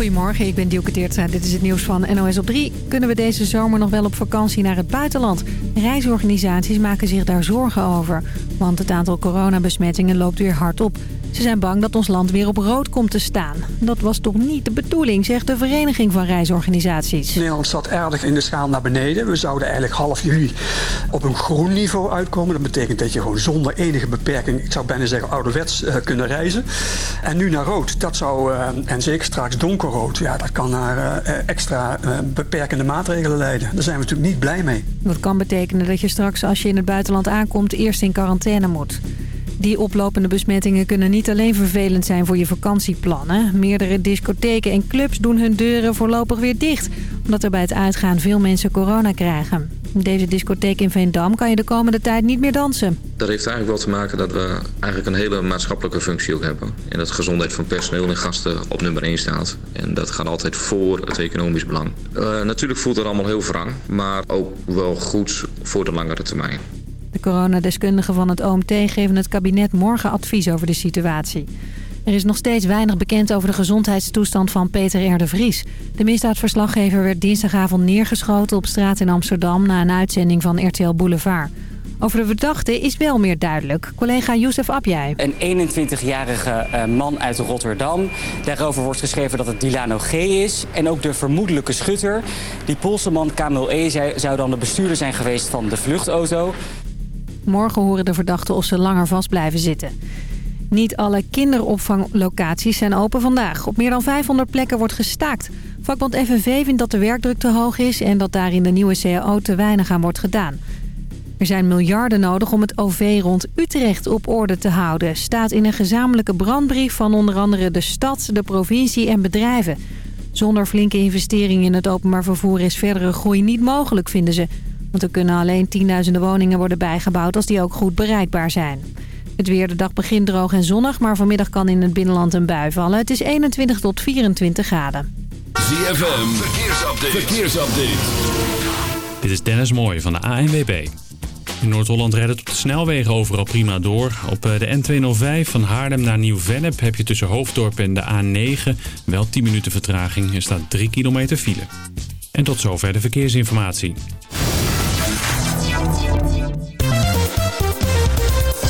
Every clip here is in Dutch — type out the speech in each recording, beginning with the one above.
Goedemorgen, ik ben Dielke Teertstra. Dit is het nieuws van NOS op 3. Kunnen we deze zomer nog wel op vakantie naar het buitenland? Reisorganisaties maken zich daar zorgen over. Want het aantal coronabesmettingen loopt weer hard op. Ze zijn bang dat ons land weer op rood komt te staan. Dat was toch niet de bedoeling, zegt de Vereniging van Reisorganisaties. Nederland staat erg in de schaal naar beneden. We zouden eigenlijk half juli op een groen niveau uitkomen. Dat betekent dat je gewoon zonder enige beperking, ik zou bijna zeggen ouderwets, uh, kunnen reizen. En nu naar rood. Dat zou, uh, en zeker straks donkerrood, ja, dat kan naar uh, extra beperkende maatregelen leiden. Daar zijn we natuurlijk niet blij mee. Dat kan betekenen dat je straks als je in het buitenland aankomt eerst in quarantaine moet. Die oplopende besmettingen kunnen niet alleen vervelend zijn voor je vakantieplannen. Meerdere discotheken en clubs doen hun deuren voorlopig weer dicht. Omdat er bij het uitgaan veel mensen corona krijgen. In deze discotheek in Veendam kan je de komende tijd niet meer dansen. Dat heeft eigenlijk wel te maken dat we eigenlijk een hele maatschappelijke functie ook hebben. En dat gezondheid van personeel en gasten op nummer 1 staat. En dat gaat altijd voor het economisch belang. Uh, natuurlijk voelt het allemaal heel wrang, maar ook wel goed voor de langere termijn. De coronadeskundigen van het OMT geven het kabinet morgen advies over de situatie. Er is nog steeds weinig bekend over de gezondheidstoestand van Peter R. de Vries. De misdaadverslaggever werd dinsdagavond neergeschoten op straat in Amsterdam... na een uitzending van RTL Boulevard. Over de verdachte is wel meer duidelijk. Collega Youssef Abjai. Een 21-jarige man uit Rotterdam. Daarover wordt geschreven dat het Dilano G is. En ook de vermoedelijke schutter. Die Poolse man Kamil E. zou dan de bestuurder zijn geweest van de vluchtauto. Morgen horen de verdachten of ze langer vast blijven zitten. Niet alle kinderopvanglocaties zijn open vandaag. Op meer dan 500 plekken wordt gestaakt. Vakbond FNV vindt dat de werkdruk te hoog is... en dat daar in de nieuwe CAO te weinig aan wordt gedaan. Er zijn miljarden nodig om het OV rond Utrecht op orde te houden... staat in een gezamenlijke brandbrief van onder andere de stad, de provincie en bedrijven. Zonder flinke investeringen in het openbaar vervoer is verdere groei niet mogelijk, vinden ze... Want er kunnen alleen tienduizenden woningen worden bijgebouwd als die ook goed bereikbaar zijn. Het weer de dag begint droog en zonnig, maar vanmiddag kan in het binnenland een bui vallen. Het is 21 tot 24 graden. ZFM, verkeersupdate. verkeersupdate. Dit is Dennis Mooij van de ANWB. In Noord-Holland rijdt het op de snelwegen overal prima door. Op eh, de N205 van Haarlem naar Nieuw-Vennep heb je tussen Hoofddorp en de A9 wel 10 minuten vertraging. Er staat 3 kilometer file. En tot zover de verkeersinformatie.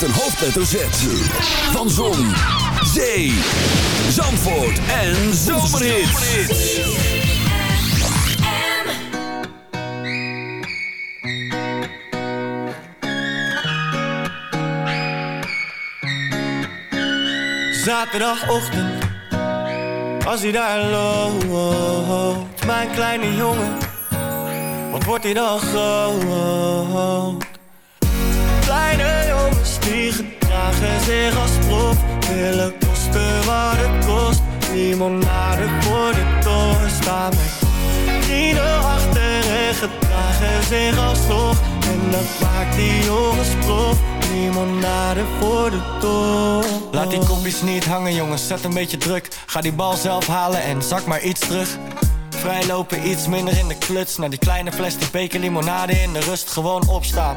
met een hoofdletter Z. Van Zon, Zee, Zandvoort en Zomerhits. Zaterdagochtend, als hij daar loopt, mijn kleine jongen, wat wordt hij dan groot? Die gedragen zich als prof. Willen kosten wat het kost. Limonade voor de toren Staan met achter en gedragen zich alsnog En dat maakt die jongens prof. Limonade voor de toren Laat die kopjes niet hangen jongens, zet een beetje druk. Ga die bal zelf halen en zak maar iets terug. Vrijlopen iets minder in de kluts. Naar die kleine die beker limonade in de rust. Gewoon opstaan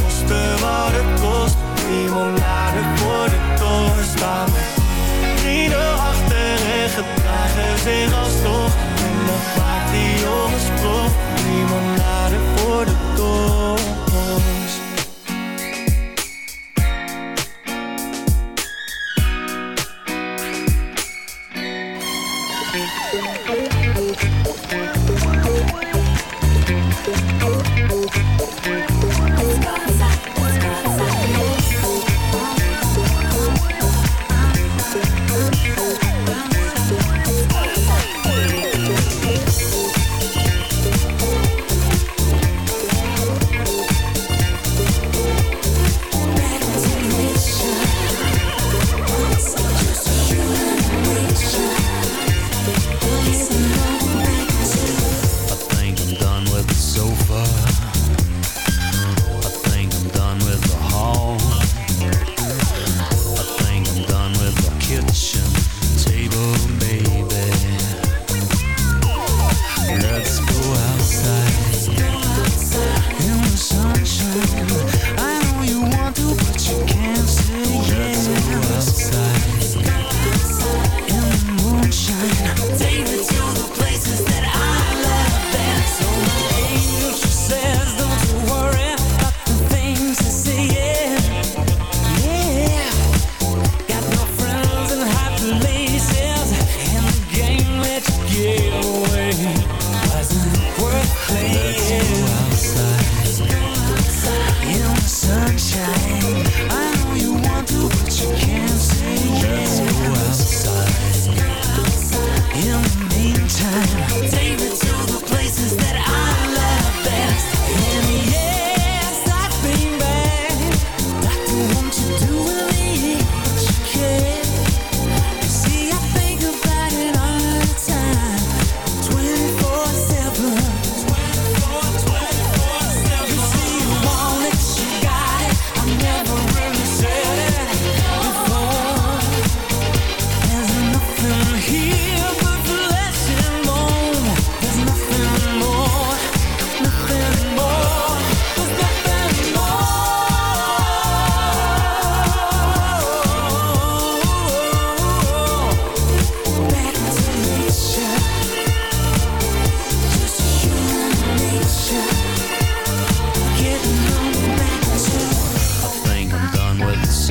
zoeken wat het kost. Limonade voor de toren staan. Vrienden achter en gedragen zich alsnog. En dat maakt die jongens prof. Limonade voor de toren.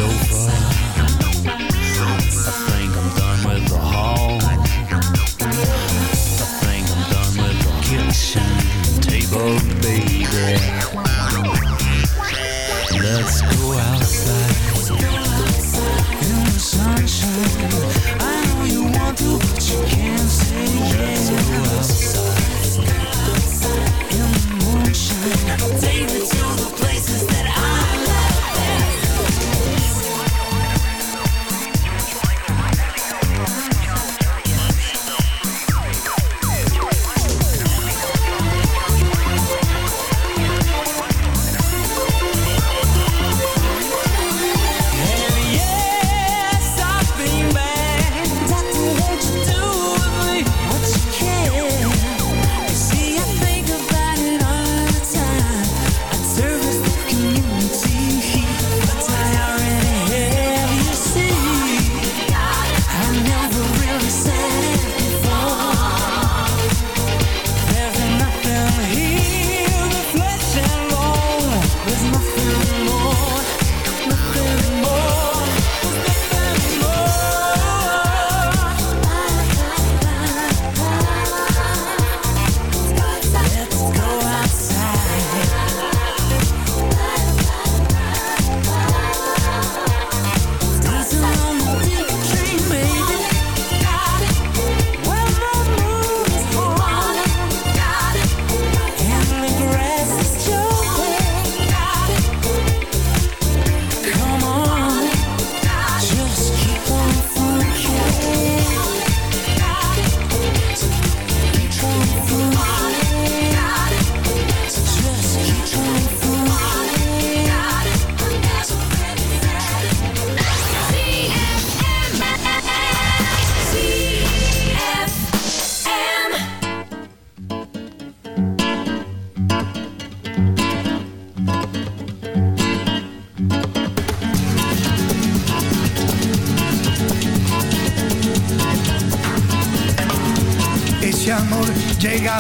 so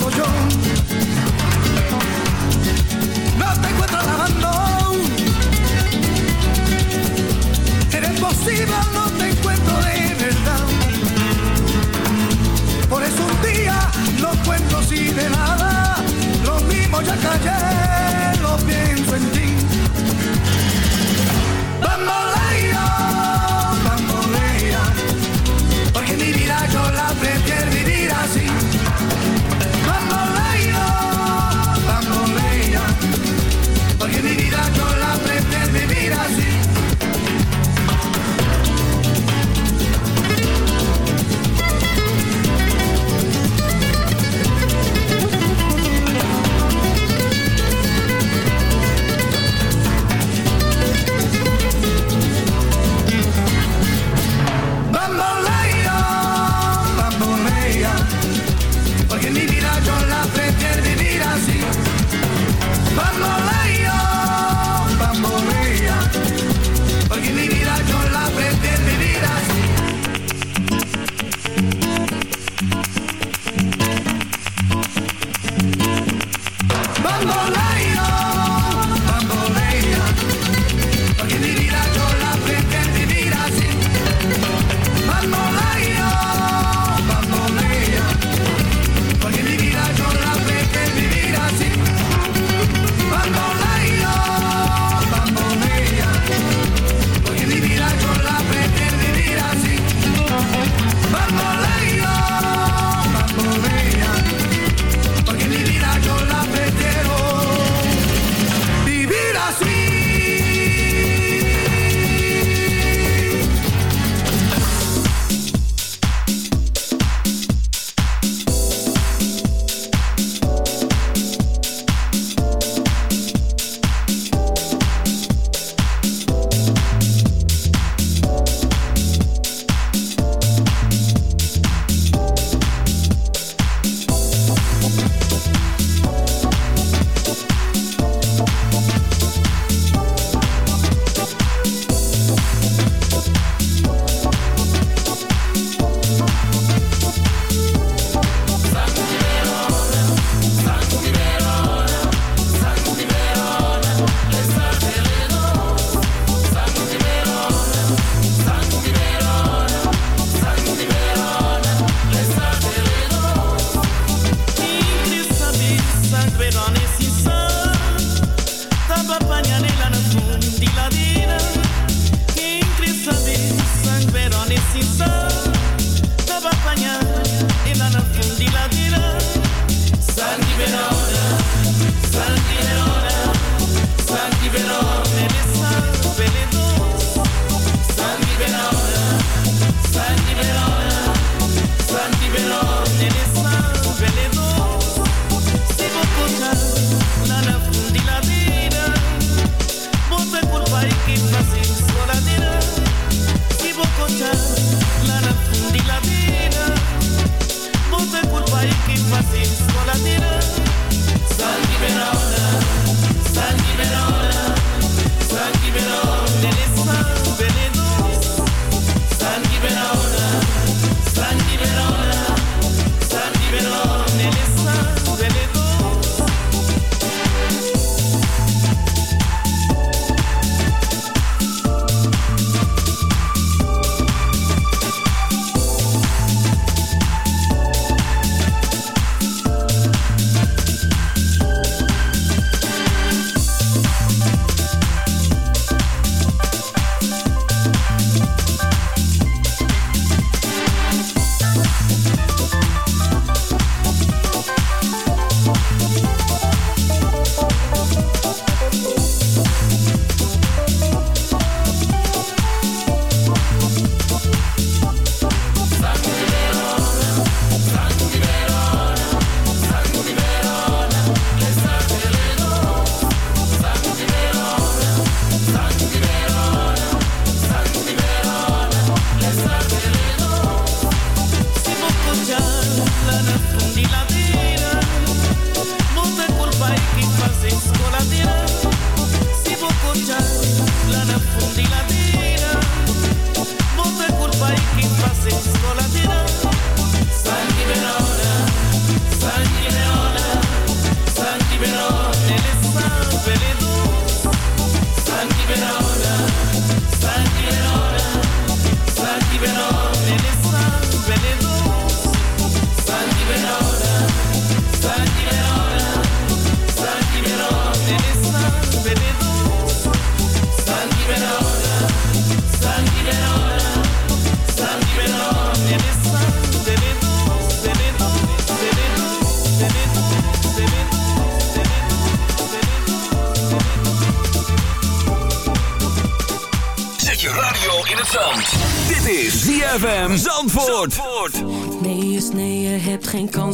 soy yo. No te encuentro lavando. Eres posible, no te encuentro de verdad. Por eso un día no cuento así de nada. Lo mismo ya callé, lo pienso en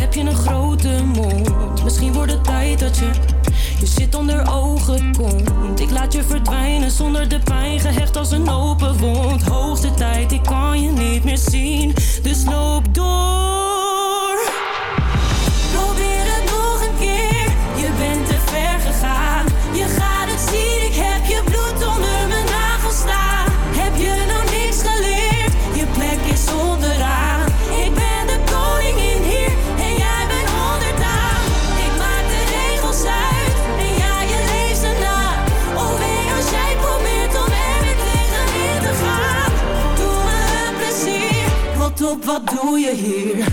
heb je een grote mond. Misschien wordt het tijd dat je je zit onder ogen komt. Ik laat je verdwijnen zonder de pijn, gehecht als een open wond. Hoogste tijd, ik kan je niet meer zien, dus loop door. Wat doe je hier?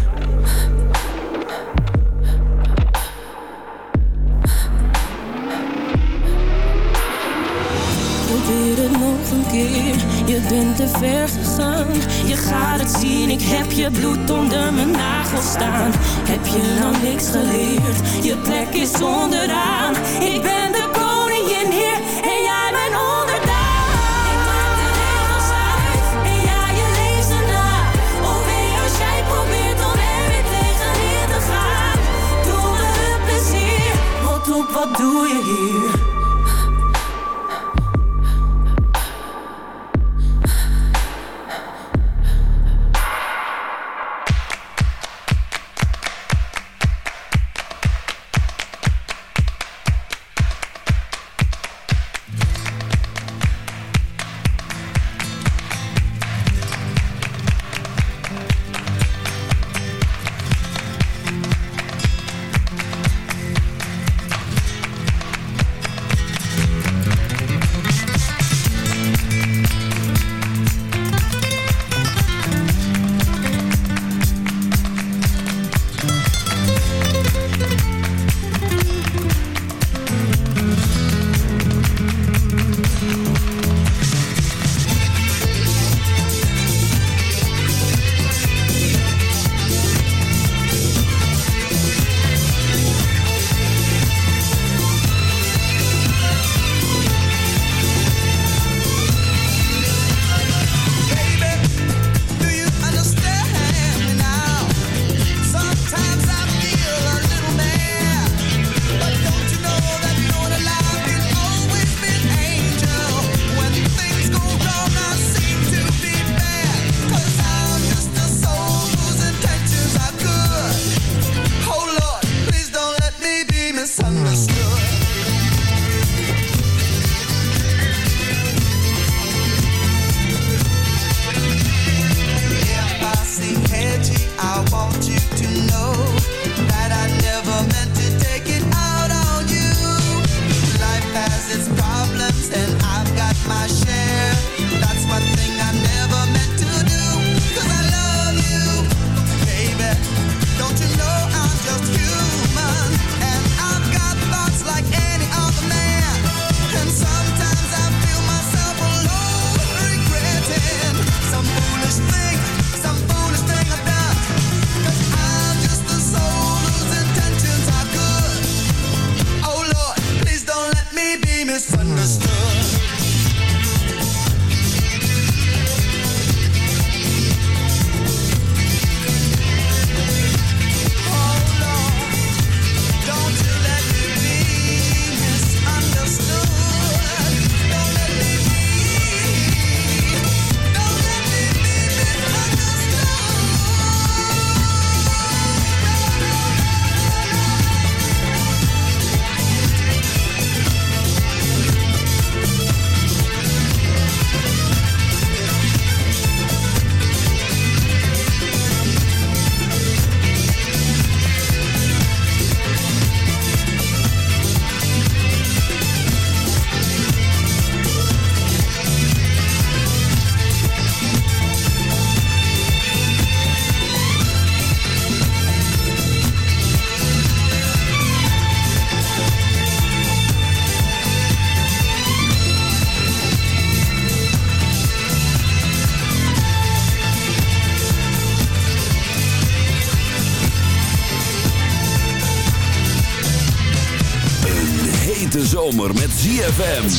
ZFM.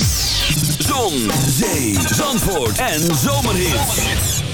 Zon, zee, zandvoort en zomerhit.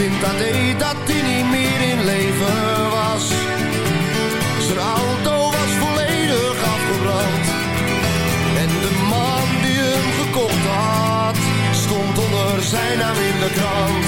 AD dat hij niet meer in leven was. Zijn auto was volledig afgebrand. En de man die hem gekocht had, stond onder zijn naam in de krant.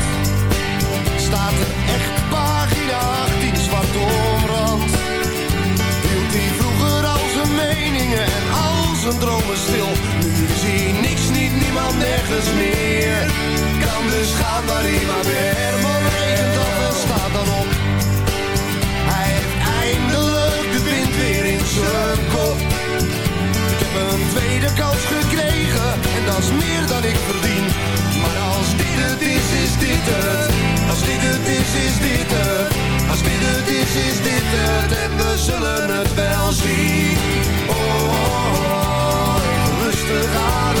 En al zijn dromen stil. Nu zie niks, niet niemand, nergens meer. Kan dus gaan waar hij maar weer. Herman regent af en staat dan op. Hij heeft eindelijk de wind weer in zijn kop. Ik heb een tweede kans gekregen en dat is meer dan ik verdien. Maar als dit het is, is dit het. Als dit het is, is dit het. Is, dit het. En we zullen het wel zien. Oh, oh, oh, even rustig ademhalen.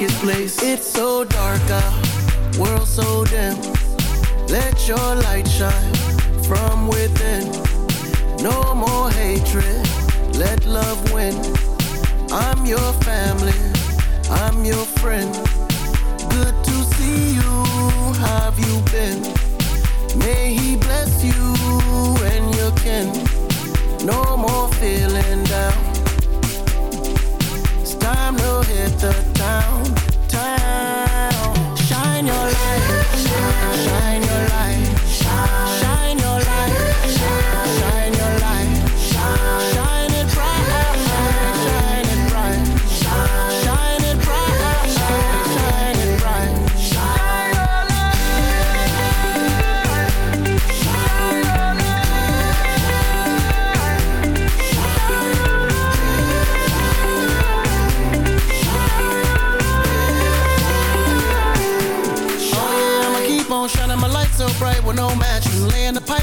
darkest place. It's so dark out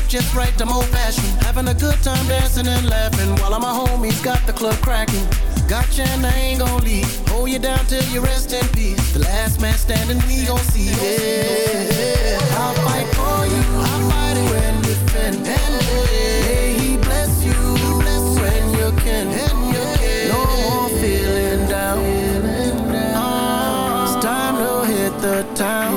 just right, I'm old fashioned. Having a good time dancing and laughing while all my homies got the club cracking. Gotcha, and I ain't gon' leave. Hold you down till you rest in peace. The last man standing, we gon' see. it. I'll fight for you. I'll fight it and win, defend, and may He bless you, bless when you can. No more feeling down. It's time to hit the town.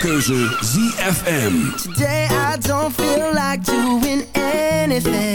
Keuze ZFM. Today I don't feel like doing anything.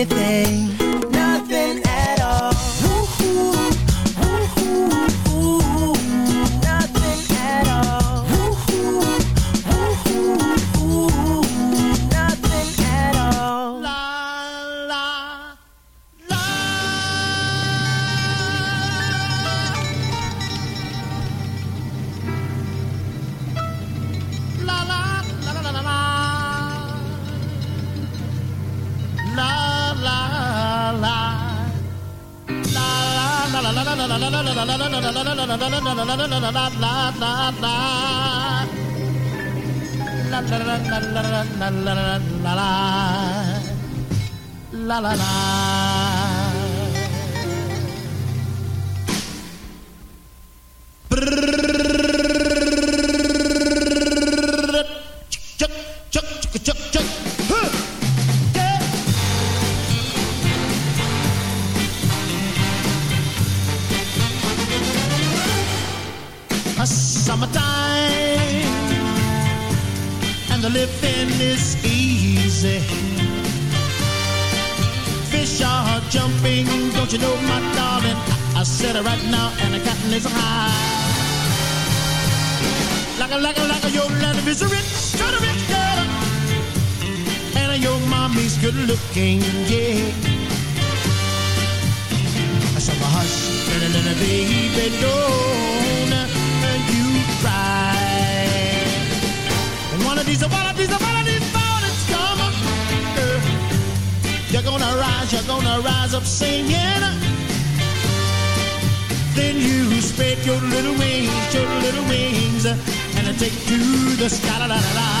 anything. little wings and I take to the sky. La, la, la,